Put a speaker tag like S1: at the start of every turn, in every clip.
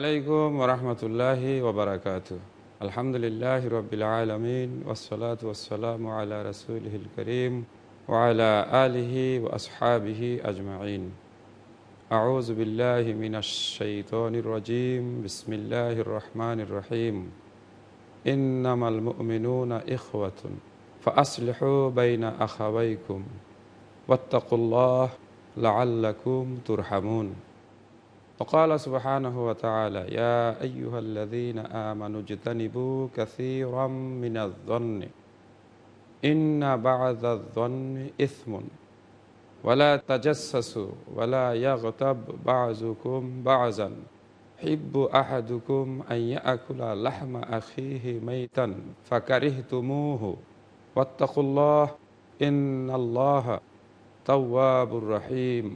S1: আলাইকুম ওরহমতুল্লাহি ওবরাকাত আলহামদুলিল্লাহ রবিল আলমিন ওসলাত ওসালাম আলা রসুলহিল করিম ওয়ালা আলিহি ও আসহাবিহি আজমাইন আউজ বিল্লাহ মিন الشيطان الرجيم بسم الله الرحمن الرحيم إنما المؤمنون إخوة فأصلحوا بين أخويكم واتقوا الله لعلكم ترحمون وقال سبحانه وتعالى يا أيها الذين آمنوا اجتنبوا كثيرا من الظن إن بعض الظن إثم ولا تجسسوا ولا يغتب بعضكم بعضا حب أحدكم أن يأكل لحم أخيه ميتا فكرهتموه واتقوا الله إن الله تواب رحيم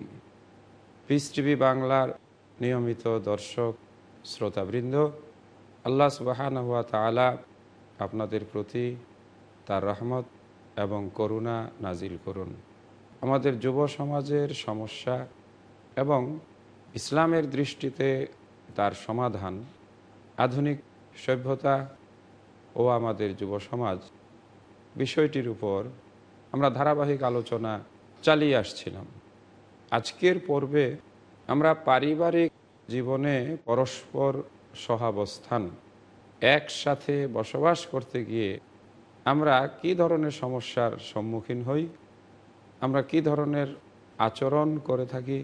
S1: পিস টিভি বাংলার নিয়মিত দর্শক, শ্রোতাবৃন্দ, আল্লাহ সুবাহান হুয়া তালা আপনাদের প্রতি তার রহমত এবং করুণা নাজিল করুন। আমাদের যুব সমাজের সমস্যা এবং ইসলামের দৃষ্টিতে তার সমাধান, আধুনিক সভ্যতা ও আমাদের যুব সমাজ বিষয়টির উপর আমরা ধারাবাহিক আলোচনা চালিয়ে আসছিলাম। আজকের পর্বে আমরা পারিবারিক জীবনে পরস্পর সহাবস্থান, একসাথে বসবাস করতে গিয়ে আমরা কি ধরনের সমস্যার সম্মুখীন হই, আমরা কি ধরনের আচরণ করে থাকি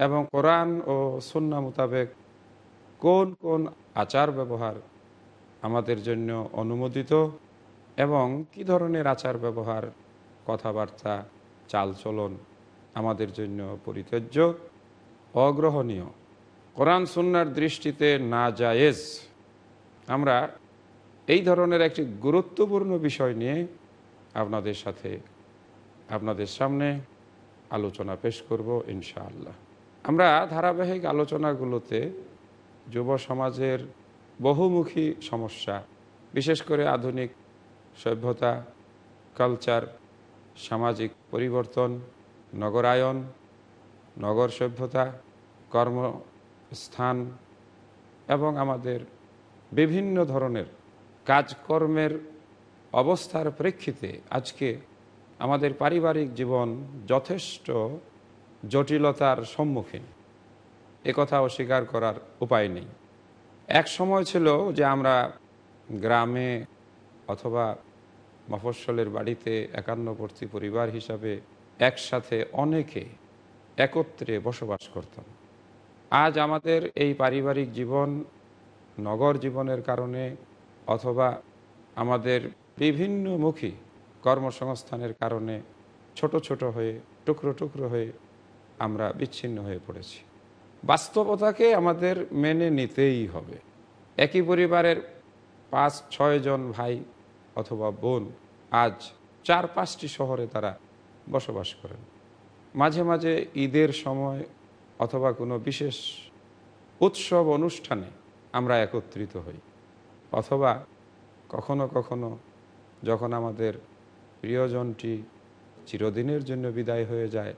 S1: এবং কোরআন ও সন্না মোতাবেক কোন কোন আচার ব্যবহার আমাদের জন্য অনুমোদিত এবং কি ধরনের আচার ব্যবহার কথাবার্তা, চালচলন আমাদের জন্য পরিত্যাজ্য। অগ্রহণীয়। কোরআন সুন্নার দৃষ্টিতে না জায়েজ আমরা এই ধরনের একটি গুরুত্বপূর্ণ বিষয় নিয়ে আপনাদের সাথে, আপনাদের সামনে আলোচনা পেশ করব ইনশাআল্লাহ। আমরা ধারাবাহিক আলোচনাগুলোতে যুব সমাজের বহুমুখী সমস্যা, বিশেষ করে আধুনিক সভ্যতা, কালচার, সামাজিক পরিবর্তন, নগরায়ন নগর সভ্যতা, কর্মস্থান এবং আমাদের বিভিন্ন ধরনের কাজকর্মের অবস্থার প্রেক্ষিতে আজকে আমাদের পারিবারিক জীবন যথেষ্ট জটিলতার সম্মুখীন। কথা অস্বীকার করার উপায় নেই। এক সময় ছিল যে আমরা গ্রামে অথবা মফস্বলের বাড়িতে একান্নবর্তী পরিবার হিসাবে একসাথে অনেকে একত্রে বসবাস করতাম। আজ আমাদের এই পারিবারিক জীবন নগর জীবনের কারণে অথবা আমাদের বিভিন্নমুখী কর্মসংস্থানের কারণে ছোট ছোট হয়ে, টুকরো টুকরো হয়ে আমরা বিচ্ছিন্ন হয়ে পড়েছি। বাস্তবতাকে আমাদের মেনে নিতেই হবে। একই পরিবারের পাঁচ ছয়জন ভাই অথবা বোন আজ চার, পাঁচটি শহরে তারা বসবাস করেন। মাঝে মাঝে ঈদের সময় অথবা কোনো বিশেষ উৎসব অনুষ্ঠানে আমরা একত্রিত হই। অথবা কখনো কখনো যখন আমাদের প্রিয়জনটি চিরদিনের জন্য বিদায় হয়ে যায়,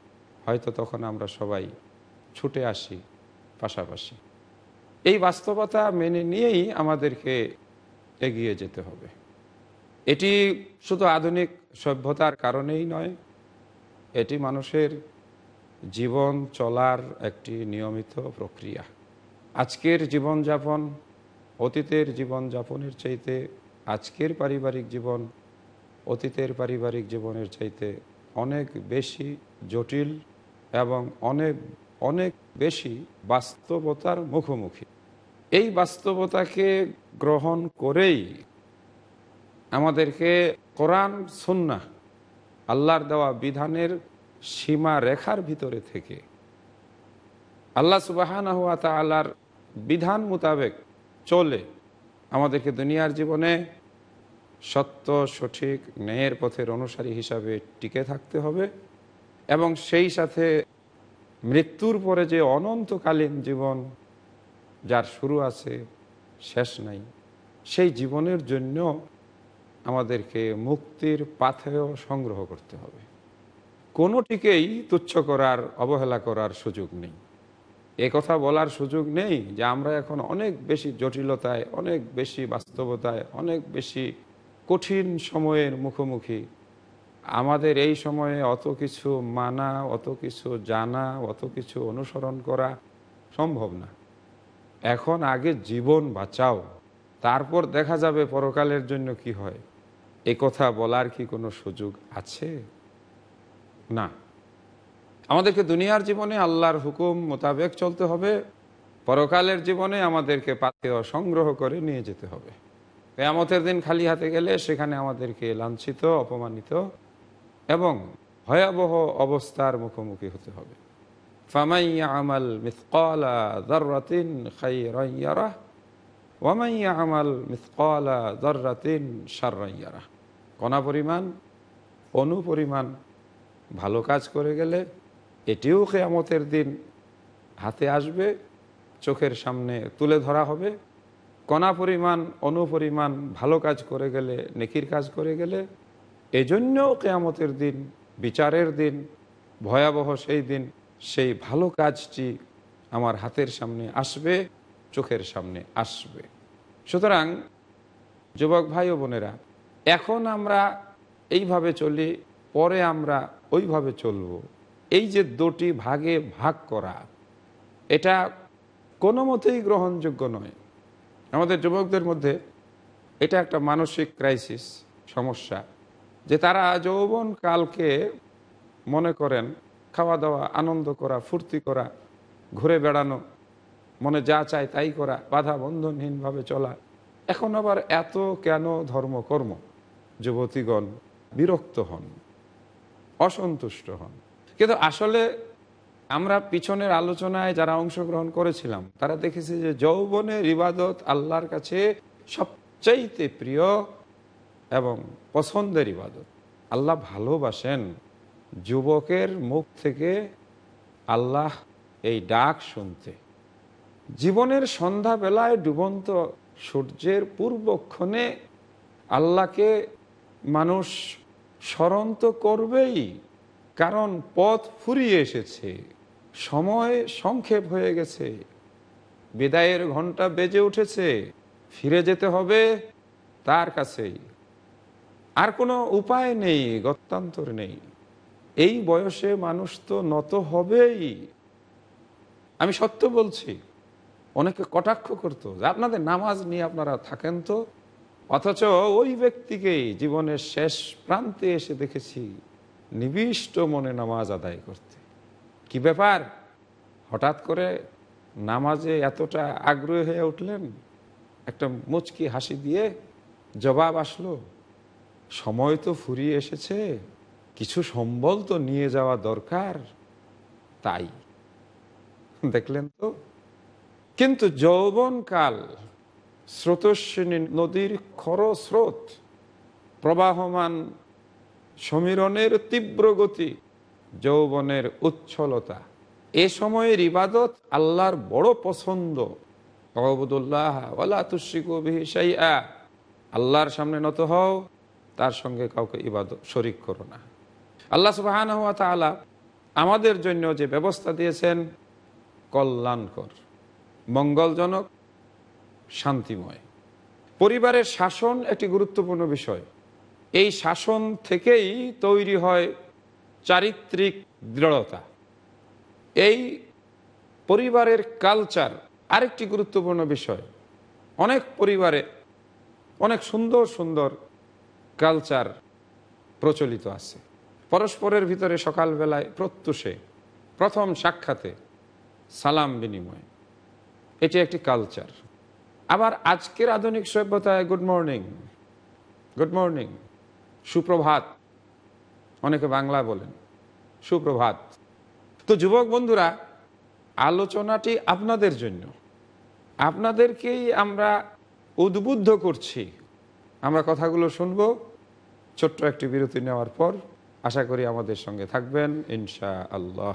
S1: হয়তো তখন আমরা সবাই ছুটে আসি পাশাপাশি। এই বাস্তবতা মেনে নিয়েই আমাদেরকে এগিয়ে যেতে হবে। এটি শুধু আধুনিক সভ্যতার কারণেই নয় এটি মানুষের জীবন চলার একটি নিয়মিত প্রক্রিয়া। আজকের জীবনযাপন, অতীতের জীবনযাপনের চাইতে আজকের পারিবারিক জীবন, অতীতের পারিবারিক জীবনের চাইতে অনেক বেশি জটিল এবং অনেক অনেক বেশি বাস্তবতার মুখোমুখি। এই বাস্তবতাকে গ্রহণ করেই আমাদেরকে কোরআন সুন্না আল্লাহর দেওয়া বিধানের সীমা রেখার ভিতরে থেকে। আল্লাহ সুবাহান হুয়া বিধান মোতাবেক চলে আমাদেরকে দুনিয়ার জীবনে সত্য, সঠিক, ন্যায়ের পথের অনুসারী হিসাবে টিকে থাকতে হবে এবং সেই সাথে মৃত্যুর পরে যে অনন্তকালীন জীবন যার শুরু আছে, শেষ নাই, সেই জীবনের জন্য আমাদেরকে মুক্তির পাথেয় সংগ্রহ করতে হবে। কোনোটিকেই তুচ্ছ করার, অবহেলা করার সুযোগ নেই। এ কথা বলার সুযোগ নেই যে আমরা এখন অনেক বেশি জটিলতায়, অনেক বেশি বাস্তবতায়, অনেক বেশি কঠিন সময়ের মুখোমুখি। আমাদের এই সময়ে অত কিছু মানা, অত কিছু জানা, অত কিছু অনুসরণ করা সম্ভব না। এখন আগে জীবন বাঁচাও, তারপর দেখা যাবে পরকালের জন্য কি হয়। কথা বলার কি কোনো সুযোগ আছে? না। আমাদেরকে দুনিয়ার জীবনে আল্লাহর হুকুম মোতাবেক চলতে হবে। পরকালের জীবনে আমাদেরকে পাথেয় সংগ্রহ করে নিয়ে যেতে হবে। কেয়ামতের দিন খালি হাতে গেলে সেখানে আমাদেরকে লাঞ্ছিত, অপমানিত এবং ভয়াবহ অবস্থার মুখোমুখি হতে হবে। ফামাইয়া আমাল মিসকালা দর্রাতিন খাইরাইয়ারা ওয়ামাইয়া আমাল মিসকালা দর্রাতিন সার্রাইয়ারা কণা পরিমাণ অনু পরিমাণ ভালো কাজ করে গেলে এটিও কেয়ামতের দিন হাতে আসবে, চোখের সামনে তুলে ধরা হবে। কণা পরিমাণ অনুপরিমাণ ভালো কাজ করে গেলে, নেকির কাজ করে গেলে এজন্যও কেয়ামতের দিন, বিচারের দিন, ভয়াবহ সেই দিন, সেই ভালো কাজটি আমার হাতের সামনে আসবে। চোখের সামনে আসবে। সুতরাং যুবক ভাই ও বোনেরা, এখন আমরা এইভাবে চলি, পরে আমরা ওইভাবে চলব। এই যে দুটি ভাগে ভাগ করা, এটা কোনো মতেই গ্রহণযোগ্য নয়। আমাদের যুবকদের মধ্যে এটা একটা মানসিক ক্রাইসিস সমস্যা, যে তারা যৌবন কালকে মনে করেন খাওয়া দাওয়া আনন্দ করা, ফুর্তি করা, ঘুরে বেড়ানো মনে যা চায় তাই করা, বাধা বন্ধনহীনভাবে চলা। এখন আবার এত কেন ধর্মকর্ম? যুবতীগণ বিরক্ত হন, অসন্তুষ্ট হন। কিন্তু আসলে আমরা পিছনের আলোচনায় যারা অংশগ্রহণ করেছিলাম, তারা দেখেছি যে যৌবনের ইবাদত আল্লাহর কাছে সবচাইতে প্রিয় এবং পছন্দের ইবাদত। আল্লাহ ভালোবাসেন যুবকের মুখ থেকে আল্লাহ এই ডাক শুনতে। জীবনের সন্ধ্যাবেলায় ডুবন্ত সূর্যের পূর্বক্ষণে আল্লাহকে মানুষ স্মরণ তো করবেই, কারণ পথ ফুরিয়ে এসেছে, সময় সংক্ষেপ হয়ে গেছে, বিদায়ের ঘণ্টা বেজে উঠেছে, ফিরে যেতে হবে তার কাছেই। আর কোনো উপায় নেই, গত্যান্তর নেই। এই বয়সে মানুষ তো নত হবেই। আমি সত্য বলছি অনেকে কটাক্ষ করতো যে আপনাদের নামাজ নিয়ে আপনারা থাকেন তো? অথচ ওই ব্যক্তিকেই জীবনের শেষ প্রান্তে এসে দেখেছি নিবিষ্ট মনে নামাজ আদায় করতে। কি ব্যাপার? হঠাৎ করে নামাজে এতটা আগ্রহী হয়ে উঠলেন? একটা মুচকি হাসি দিয়ে জবাব আসলো, সময় তো ফুরিয়ে এসেছে, কিছু সম্বল তো নিয়ে যাওয়া দরকার। তাই। দেখলেন তো? কিন্তু যৌবনকাল, স্রোতস্বিনী নদীর খরস্রোত, প্রবাহমান সমীরণের তীব্র গতি, যৌবনের উচ্ছলতা। এ সময়ের ইবাদত আল্লাহর বড় পছন্দ। আল্লাহর সামনে নত হও, তার সঙ্গে কাউকে ইবাদত শরিক করো না। আল্লাহ তালা আমাদের জন্য যে ব্যবস্থা দিয়েছেন, কল্যাণকর। মঙ্গলজনক, শান্তিময়। পরিবারের শাসন একটি গুরুত্বপূর্ণ বিষয়। এই শাসন থেকেই তৈরি হয় চারিত্রিক দৃঢ়তা। এই পরিবারের কালচার আরেকটি গুরুত্বপূর্ণ বিষয়। অনেক পরিবারে অনেক সুন্দর সুন্দর কালচার প্রচলিত আছে। পরস্পরের ভিতরে সকালবেলায় প্রত্যুষে, প্রথম সাক্ষাতে সালাম বিনিময়। এটি একটি কালচার আবার আজকের আধুনিক সভ্যতায় গুড মর্নিং গুড মর্নিং সুপ্রভাত, অনেকে বাংলা বলেন, সুপ্রভাত। তো যুবক বন্ধুরা, আলোচনাটি আপনাদের জন্য। আপনাদেরকেই আমরা উদ্বুদ্ধ করছি। আমরা কথাগুলো শুনব, ছোট্ট একটি বিরতি নেওয়ার পর। আশা করি আমাদের সঙ্গে থাকবেন ইনশা আল্লাহ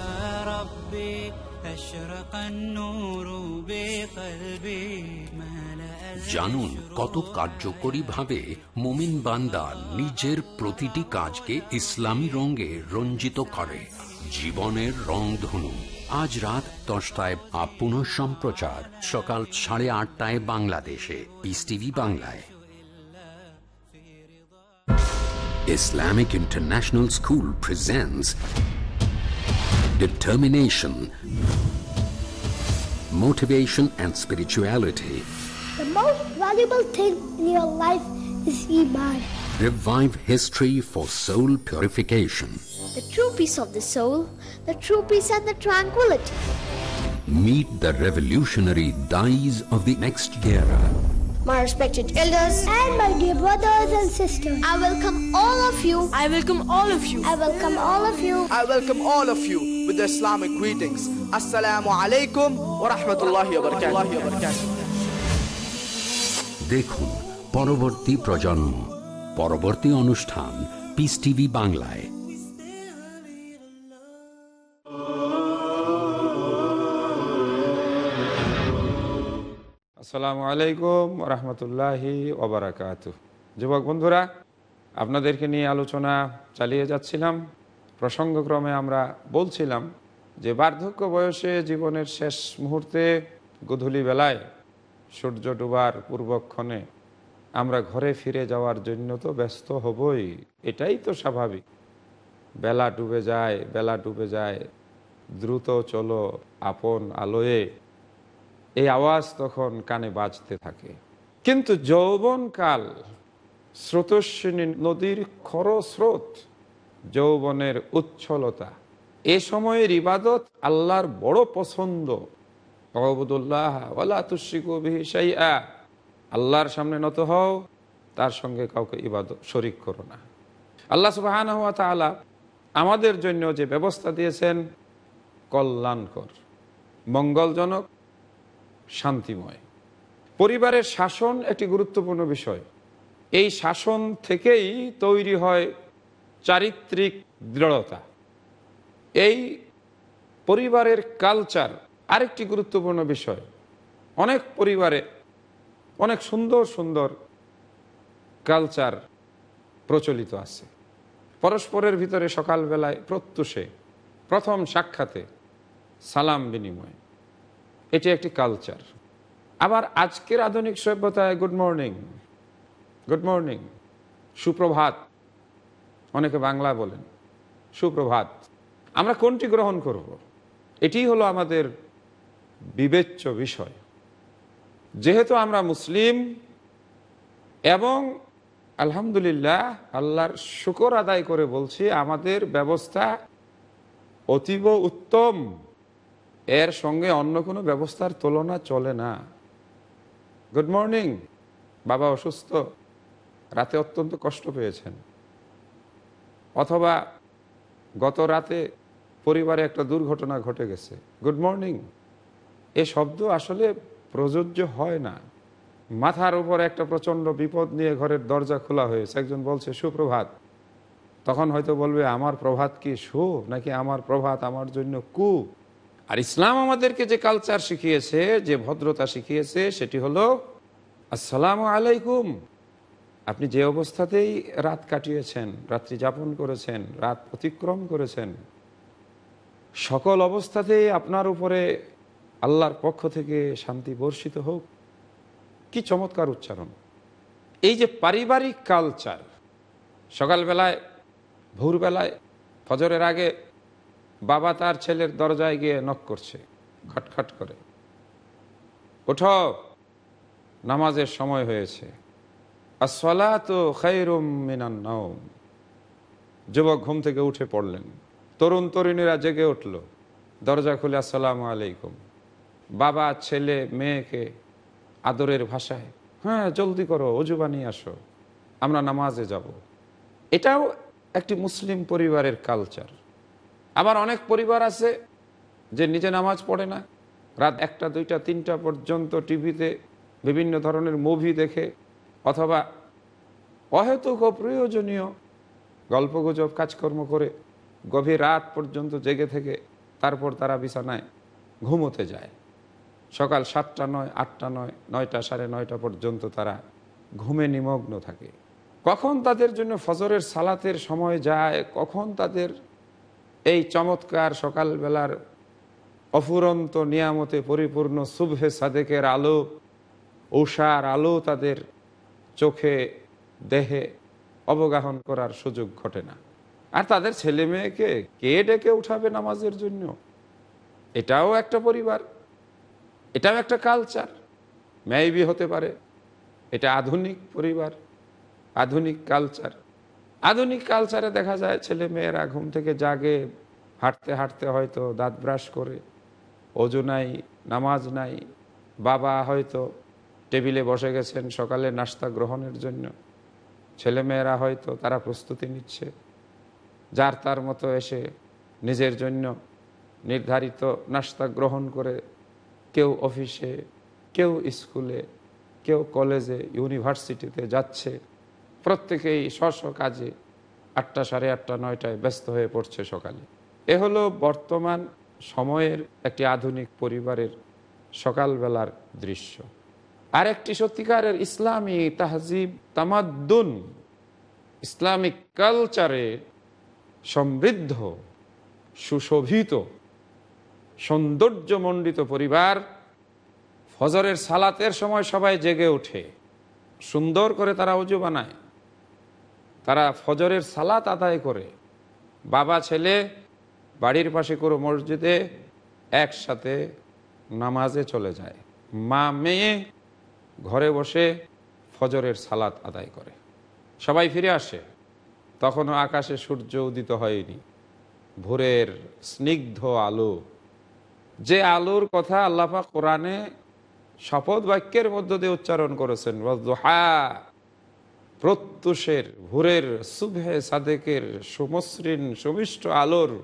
S2: জানুন কত কার্যকরীভাবে মোমিন বান্দা নিজের প্রতিটি কাজকে ইসলামী রঙে রঞ্জিত করে। জীবনের রংধনু। আজ রাত দশটায় আপ পুনঃ সম্প্রচার। সকাল সাড়ে আটটায় বাংলাদেশে। পিস টিভি বাংলায়। Islamic International School presents Determination, Motivation and Spirituality.
S3: The most valuable thing in your life is Iman.
S2: Revive history for soul purification.
S3: The true peace of the soul, the true peace and the tranquility.
S2: Meet the revolutionary dyes of the next era.
S3: My respected elders and my dear brothers and sisters, I welcome all of you.
S4: I welcome all of you.
S3: I welcome all of you.
S5: I welcome all of you with the Islamic greetings. Assalamu alaikum wa rahmatullahi wa barakatuh.
S2: দেখুন পরবর্তী প্রজন্ম পরবর্তী অনুষ্ঠান piece TV বাংলায়
S1: আসসালামু আলাইকুম রহমতুল্লাহি ওবরাকাত যুবক বন্ধুরা আপনাদেরকে নিয়ে আলোচনা চালিয়ে যাচ্ছিলাম প্রসঙ্গক্রমে আমরা বলছিলাম যে বার্ধক্য বয়সে জীবনের শেষ মুহূর্তে গধূলি বেলায় সূর্য ডুবার পূর্বক্ষণে আমরা ঘরে ফিরে যাওয়ার জন্য তো ব্যস্ত হবই। এটাই তো স্বাভাবিক। বেলা ডুবে যায়, বেলা ডুবে যায়, দ্রুত চলো আপন আলোয়ে। এই আওয়াজ তখন কানে বাজতে থাকে। কিন্তু যৌবনকাল, স্রোতস্বিনী নদীর খরস্রোত যৌবনের উচ্ছলতা। এ সময়ের ইবাদত আল্লাহর বড় পছন্দ। আল্লাহর সামনে নত হও, তার সঙ্গে কাউকে ইবাদত শরিক করো না। আল্লাহ সুবাহ আমাদের জন্য যে ব্যবস্থা দিয়েছেন, কল্যাণকর, মঙ্গলজনক, শান্তিময়। পরিবারের শাসন একটি গুরুত্বপূর্ণ বিষয়। এই শাসন থেকেই তৈরি হয় চারিত্রিক দৃঢ়তা। এই পরিবারের কালচার আরেকটি গুরুত্বপূর্ণ বিষয়। অনেক পরিবারে অনেক সুন্দর সুন্দর কালচার প্রচলিত আছে। পরস্পরের ভিতরে সকালবেলায় প্রত্যুষে, প্রথম সাক্ষাতে সালাম বিনিময়। এটি একটি কালচার আবার আজকের আধুনিক সভ্যতায় গুড মর্নিং গুড মর্নিং, সুপ্রভাত। অনেকে বাংলা বলেন। সুপ্রভাত, আমরা কোনটি গ্রহণ করব। এটি হলো আমাদের বিবেচ্য বিষয়। যেহেতু আমরা মুসলিম এবং আলহামদুলিল্লাহ আল্লাহর শুকর আদায় করে বলছি, আমাদের ব্যবস্থা অতীব উত্তম। এর সঙ্গে অন্য কোনো ব্যবস্থার তুলনা চলে না। গুড মর্নিং, বাবা অসুস্থ, রাতে অত্যন্ত কষ্ট পেয়েছেন। অথবা গত রাতে পরিবারে একটা দুর্ঘটনা ঘটে গেছে। Good morning. এ শব্দ আসলে প্রযোজ্য হয় না। মাথার উপর একটা প্রচণ্ড বিপদ নিয়ে ঘরের দরজা খোলা হয়েছে। একজন বলছে, সুপ্রভাত। তখন হয়তো বলবে, আমার প্রভাত কি সু নাকি আমার প্রভাত আমার জন্য কু আর ইসলাম আমাদেরকে যে কালচার শিখিয়েছে, যে ভদ্রতা শিখিয়েছে, সেটি হলো, আসসালামু আলাইকুম। আপনি যে অবস্থাতেই রাত কাটিয়েছেন, রাত্রি যাপন করেছেন, রাত অতিক্রম করেছেন, সকল অবস্থাতেই আপনার উপরে আল্লাহর পক্ষ থেকে শান্তি বর্ষিত হোক, কি চমৎকার উচ্চারণ। এই যে পারিবারিক কালচার সকালবেলায়, ভোরবেলায়, ফজরের আগে বাবা তার ছেলের দরজায় গিয়ে নখ করছে, খটখট করে। ওঠো, নামাজের সময় হয়েছে। যুবক ঘুম থেকে উঠে পড়লেন। তরুণ তরুণীরা জেগে উঠল। দরজা খুলে, আসসালামু আলাইকুম। বাবা, ছেলে, মেয়েকে আদরের ভাষায় হ্যাঁ জলদি করো, অজু বানিয়ে আসো, আমরা নামাজে যাব। এটাও একটি মুসলিম পরিবারের কালচার আবার অনেক পরিবার আছে যে নিজে নামাজ পড়ে না। রাত একটা, দুইটা, তিনটা পর্যন্ত টিভিতে বিভিন্ন ধরনের মুভি দেখে অথবা অহেতুক অপ্রয়োজনীয় গল্পগুজব, কাজকর্ম করে গভীর রাত পর্যন্ত জেগে থেকে তারপর তারা বিছানায় ঘুমোতে যায়। সকাল সাতটা নয়, আটটা নয়, নয়টা সাড়ে নয়টা পর্যন্ত তারা ঘুমে নিমগ্ন থাকে। কখন তাদের জন্য ফজরের সালাতের সময় যায়, কখন তাদের এই চমৎকার সকালবেলার অফুরন্ত নিয়ামতে পরিপূর্ণ শুভে সাদেকের আলো উষার আলো তাদের চোখে, দেহে অবগাহন করার সুযোগ ঘটে না। আর তাদের ছেলে মেয়েকে কে ডেকে উঠাবে নামাজের জন্য? এটাও একটা পরিবার, এটাও একটা কালচার মেয়বি হতে পারে। এটা আধুনিক পরিবার, আধুনিক কালচার আধুনিক কালচারে দেখা যায় ছেলে মেয়েরা ঘুম থেকে জাগে, হাঁটতে হাঁটতে হয়তো দাঁত ব্রাশ করে, অজু নাই, নামাজ নাই, বাবা হয়তো টেবিলে বসে গেছেন সকালে নাস্তা গ্রহণের জন্য। ছেলেমেয়েরা হয়তো তারা প্রস্তুতি নিচ্ছে। যার তার মতো এসে নিজের জন্য নির্ধারিত নাস্তা গ্রহণ করে কেউ অফিসে, কেউ স্কুলে, কেউ কলেজে, ইউনিভার্সিটিতে যাচ্ছে। প্রত্যেকেই স্ব কাজে আটটা সাড়ে আটটা, নয়টায় ব্যস্ত হয়ে পড়ছে সকালে। এ হলো বর্তমান সময়ের একটি আধুনিক পরিবারের সকালবেলার দৃশ্য। আর একটি সত্যিকারের ইসলামী তাহজিব, তামাদ্দুন, ইসলামিক কালচারে সমৃদ্ধ, সুশোভিত, সৌন্দর্যমণ্ডিত পরিবার ফজরের সালাতের সময় সবাই জেগে ওঠে, সুন্দর করে তারা উজু বানায়। তারা ফজরের সালাত আদায় করে। বাবা, ছেলে, বাড়ির পাশে কোনো মসজিদে একসাথে নামাজে চলে যায়। মা, মেয়ে ঘরে বসে ফজরের সালাত আদায় করে। সবাই ফিরে আসে। তখনও আকাশে সূর্য উদিত হয়নি। ভোরের স্নিগ্ধ আলো। যে আলোর কথা আল্লাপা কোরআনে শপথ বাক্যের মধ্য দিয়ে উচ্চারণ করেছেন হা প্রত্যুষের, ভোরের সুভে সাদেকের সুমসৃণ, সুমিষ্ট আলোর,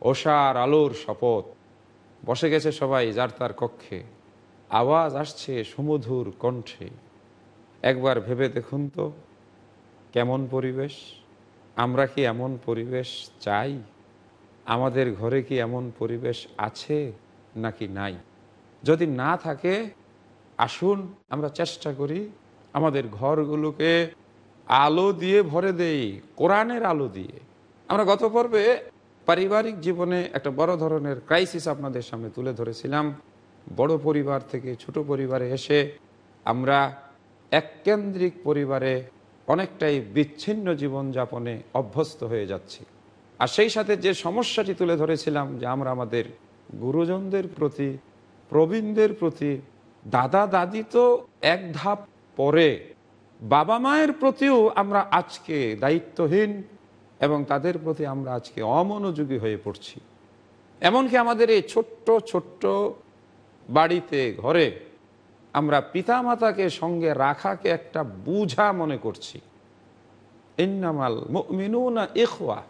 S1: ওষার আলোর শপথ। বসে গেছে সবাই যার তার কক্ষে। আওয়াজ আসছে সুমধুর কণ্ঠে। একবার ভেবে দেখুন তো, কেমন পরিবেশ? আমরা কি এমন পরিবেশ চাই? আমাদের ঘরে কি এমন পরিবেশ আছে নাকি নাই? যদি না থাকে, আসুন আমরা চেষ্টা করি আমাদের ঘরগুলোকে আলো দিয়ে ভরে দেই, কোরআনের আলো দিয়ে। আমরা গত পর্বে পারিবারিক জীবনে একটা বড় ধরনের ক্রাইসিস আপনাদের সামনে তুলে ধরেছিলাম। বড় পরিবার থেকে ছোট পরিবারে এসে আমরা এককেন্দ্রিক পরিবারে অনেকটাই বিচ্ছিন্ন জীবনযাপনে অভ্যস্ত হয়ে যাচ্ছি। আর সেই সাথে যে সমস্যাটি তুলে ধরেছিলাম যে আমরা আমাদের গুরুজনদের প্রতি, প্রবীণদের প্রতি, দাদা, দাদি তো এক ধাপ পরে, বাবা মায়ের প্রতিও আমরা আজকে দায়িত্বহীন এবং তাদের প্রতি আমরা আজকে অমনোযোগী হয়ে পড়ছি। এমনকি আমাদের এই ছোট্ট ছোট্ট বাড়িতে, ঘরে, আমরা পিতামাতাকে সঙ্গে রাখাকে একটা বুঝা মনে করছি। ইন্নামাল মিনুনা ইখওয়া।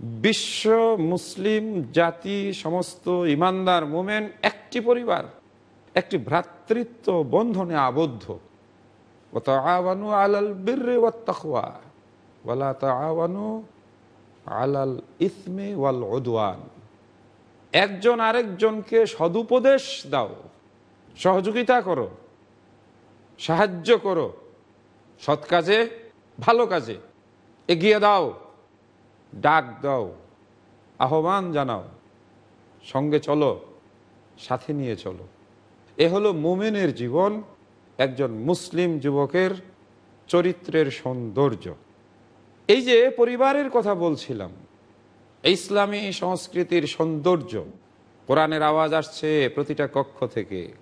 S1: বিশ্ব মুসলিম জাতি সমস্ত ইমানদার মোমেন একটি পরিবার, একটি ভ্রাতৃত্ব বন্ধনে আবদ্ধ। আওয়ানু আলাল ওয়াত্তাকওয়া ওয়ালা তাআওয়ানু আলাল ইসমে ওয়াল উদওয়ান। একজন আরেকজনকে সদুপদেশ দাও, সহযোগিতা করো, সাহায্য করো, সৎ কাজে, ভালো কাজে, এগিয়ে দাও, ডাক দাও, আহ্বান জানাও, সঙ্গে চলো, সাথে নিয়ে চলো। এ হলো মোমেনের জীবন, একজন মুসলিম যুবকের চরিত্রের সৌন্দর্য। এই যে পরিবারের কথা বলছিলাম ইসলামী সংস্কৃতির সৌন্দর্য। কোরআনের আওয়াজ আসছে প্রতিটা কক্ষ থেকে।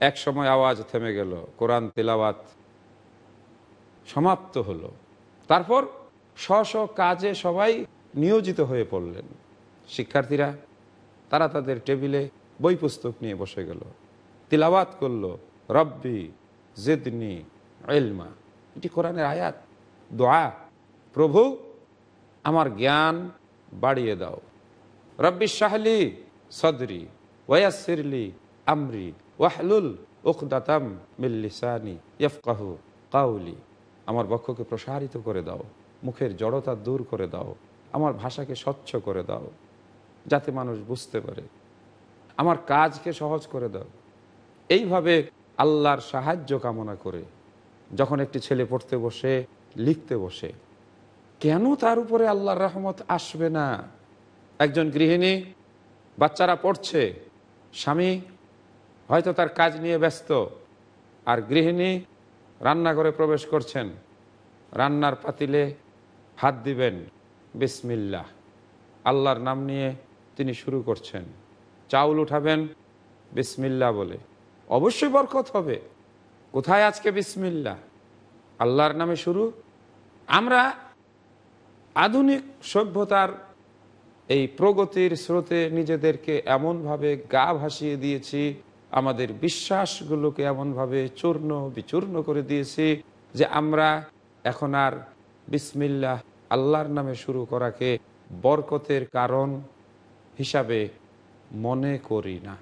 S1: এক সময় আওয়াজ থেমে গেল, কোরআন তেলাওয়াত সমাপ্ত হলো। তারপর স্ব স্ব কাজে সবাই নিয়োজিত হয়ে পড়লেন। শিক্ষার্থীরা, তারা তাদের টেবিলে বই পুস্তক নিয়ে বসে গেল। তিলাওয়াত করল, রব্বি জেদনি এলমা এটি কোরআনের আয়াত। দোয়া, প্রভু, আমার জ্ঞান বাড়িয়ে দাও। রব্বি শাহলি সদরি ওয়াসিরলি আমরি, ওয়াহলুল উকদাতাম মিল্লিসানি ইয়ফকাহু কাউলি। আমার বক্ষকে প্রসারিত করে দাও, মুখের জড়তা দূর করে দাও, আমার ভাষাকে স্বচ্ছ করে দাও, যাতে মানুষ বুঝতে পারে। আমার কাজকে সহজ করে দাও। এইভাবে আল্লাহর সাহায্য কামনা করে, যখন একটি ছেলে পড়তে বসে, লিখতে বসে কেন তার উপরে আল্লাহর রহমত আসবে না? একজন গৃহিণী, বাচ্চারা পড়ছে, স্বামী হয়তো তার কাজ নিয়ে ব্যস্ত, আর গৃহিণী রান্নাঘরে প্রবেশ করছেন। রান্নার পাতিলে হাত দিবেন, বিসমিল্লাহ। আল্লাহর নাম নিয়ে তিনি শুরু করছেন। চাউল উঠাবেন বিসমিল্লা বলে। অবশ্যই বরকত হবে। কোথায় আজকে বিসমিল্লা আল্লাহর নামে শুরু? আমরা আধুনিক সভ্যতার এই প্রগতির স্রোতে নিজেদেরকে এমনভাবে গা ভাসিয়ে দিয়েছি, আমাদের বিশ্বাসগুলোকে এমনভাবে চূর্ণ বিচূর্ণ করে দিয়েছি যে আমরা এখন আর বিসমিল্লাহ আল্লাহর নামে শুরু করাকে বরকতের কারণ হিসাবে মনে করি না।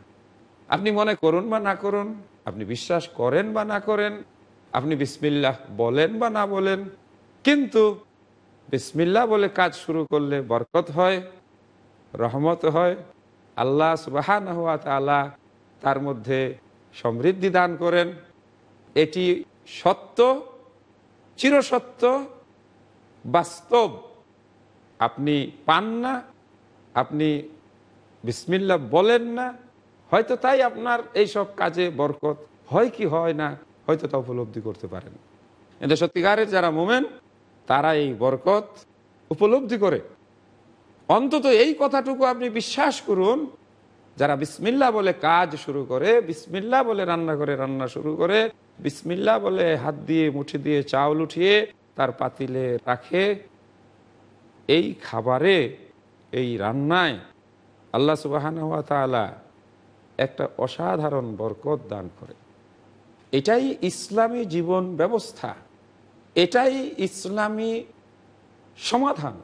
S1: আপনি মনে করুন বা না করুন, আপনি বিশ্বাস করেন বা না করেন, আপনি বিসমিল্লাহ বলেন বা না বলেন, কিন্তু বিসমিল্লাহ বলে কাজ শুরু করলে বরকত হয়, রহমত হয়। আল্লাহ সুবাহান হওয়া তালা তার মধ্যে সমৃদ্ধি দান করেন। এটি সত্য, চিরসত্য, বাস্তব। আপনি পান না, আপনি বিসমিল্লা বলেন না, হয়তো তাই আপনার এই সব কাজে বরকত হয় কি হয় না, হয়তো তা উপলব্ধি করতে পারেন। এটা সত্যিকারের যারা মোমেন তারা এই বরকত উপলব্ধি করে। অন্তত এই কথাটুকু আপনি বিশ্বাস করুন, যারা বিসমিল্লা বলে কাজ শুরু করে বিসমিল্লা বলে রান্না করে, রান্না শুরু করে বিসমিল্লা বলে হাত দিয়ে মুঠি দিয়ে চাউল উঠিয়ে তার পাতিলে রাখে, এই খাবারে, এই রান্নায় আল্লাহ সুবাহান একটা অসাধারণ বরকত দান করে। এটাই ইসলামী জীবন ব্যবস্থা। এটাই ইসলামী সমাধান।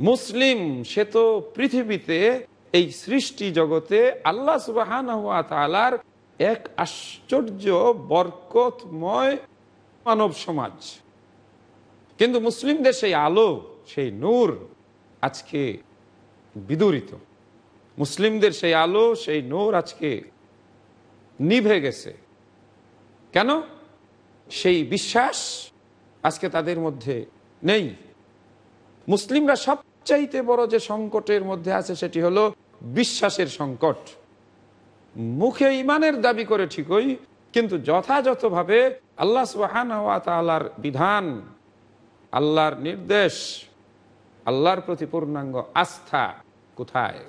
S1: মুসলিম, সে তো পৃথিবীতে এই সৃষ্টি জগতে আল্লাহ সুবাহান তালার এক আশ্চর্য বরকতময় মানব সমাজ। কিন্তু মুসলিমদের সেই আলো, সেই নূর আজকে বিদরিত। মুসলিমদের সেই আলো, সেই নূর আজকে নিভে গেছে। কেন? সেই বিশ্বাস আজকে তাদের মধ্যে নেই। মুসলিমরা সবচাইতে বড় যে সংকটের মধ্যে আছে সেটি হলো বিশ্বাসের সংকট। মুখে ইমানের দাবি করে ঠিকই, কিন্তু যথাযথভাবে আল্লাহ সুবাহান তালার বিধান, আল্লাহর নির্দেশ, আল্লাহর প্রতি পূর্ণাঙ্গ আস্থা কোথায়?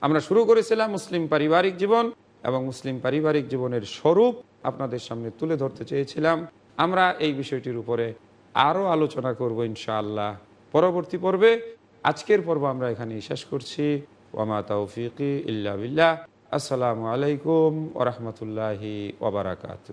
S1: আমরা শুরু করেছিলাম মুসলিম পারিবারিক জীবন এবং মুসলিম পারিবারিক জীবনের স্বরূপ আপনাদের সামনে তুলে ধরতে চেয়েছিলাম। আমরা এই বিষয়টির উপরে আরও আলোচনা করব ইনশাআল্লাহ। পরবর্তী পর্বে আজকের পর্ব আমরা এখানেই শেষ করছি। ওয়ামা তৌফিকি ইল্লা বিল্লাহ। আসসালামু আলাইকুম ওরহমতুল্লাহি ওবরাকাতু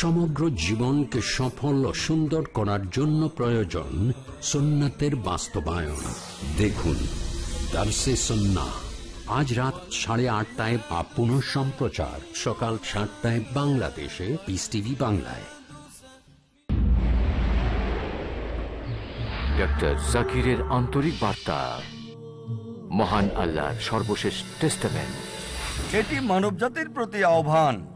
S2: সমগ্র জীবনকে সফল ও সুন্দর করার জন্য প্রয়োজন সুন্নাতের বাস্তবায়ন। দেখুন দার্সে সন্না আজ রাত সাড়ে আটটায় বা পুনঃ সম্প্রচার। সকাল সাতটায় বাংলাদেশে। পিস টিভি বাংলায়।
S6: ডক্টর জাকিরের আন্তরিক বার্তা। মহান আল্লাহর সর্বশেষ টেস্টামেন্ট
S7: এটি মানবজাতির প্রতি আহ্বান।